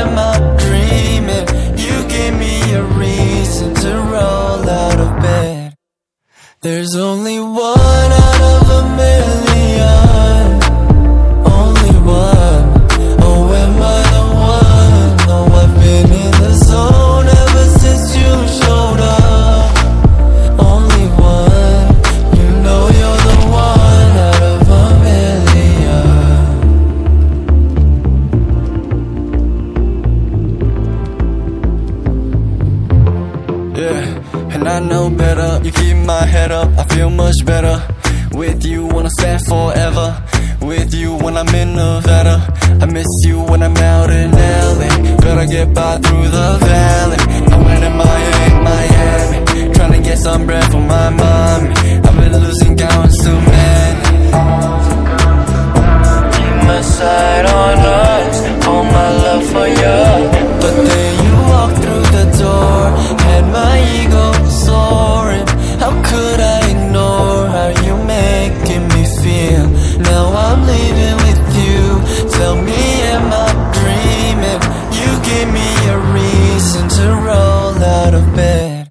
am I dreaming? You give me a reason to roll out of bed. There's only one out of a million. Yeah, and I know better. You keep my head up, I feel much better. With you, wanna stand forever. With you when I'm in Nevada. I miss you when I'm out in LA. Gotta get by through the valley. I went in Miami, Miami. Trying to get some. of bed.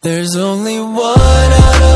There's only one out of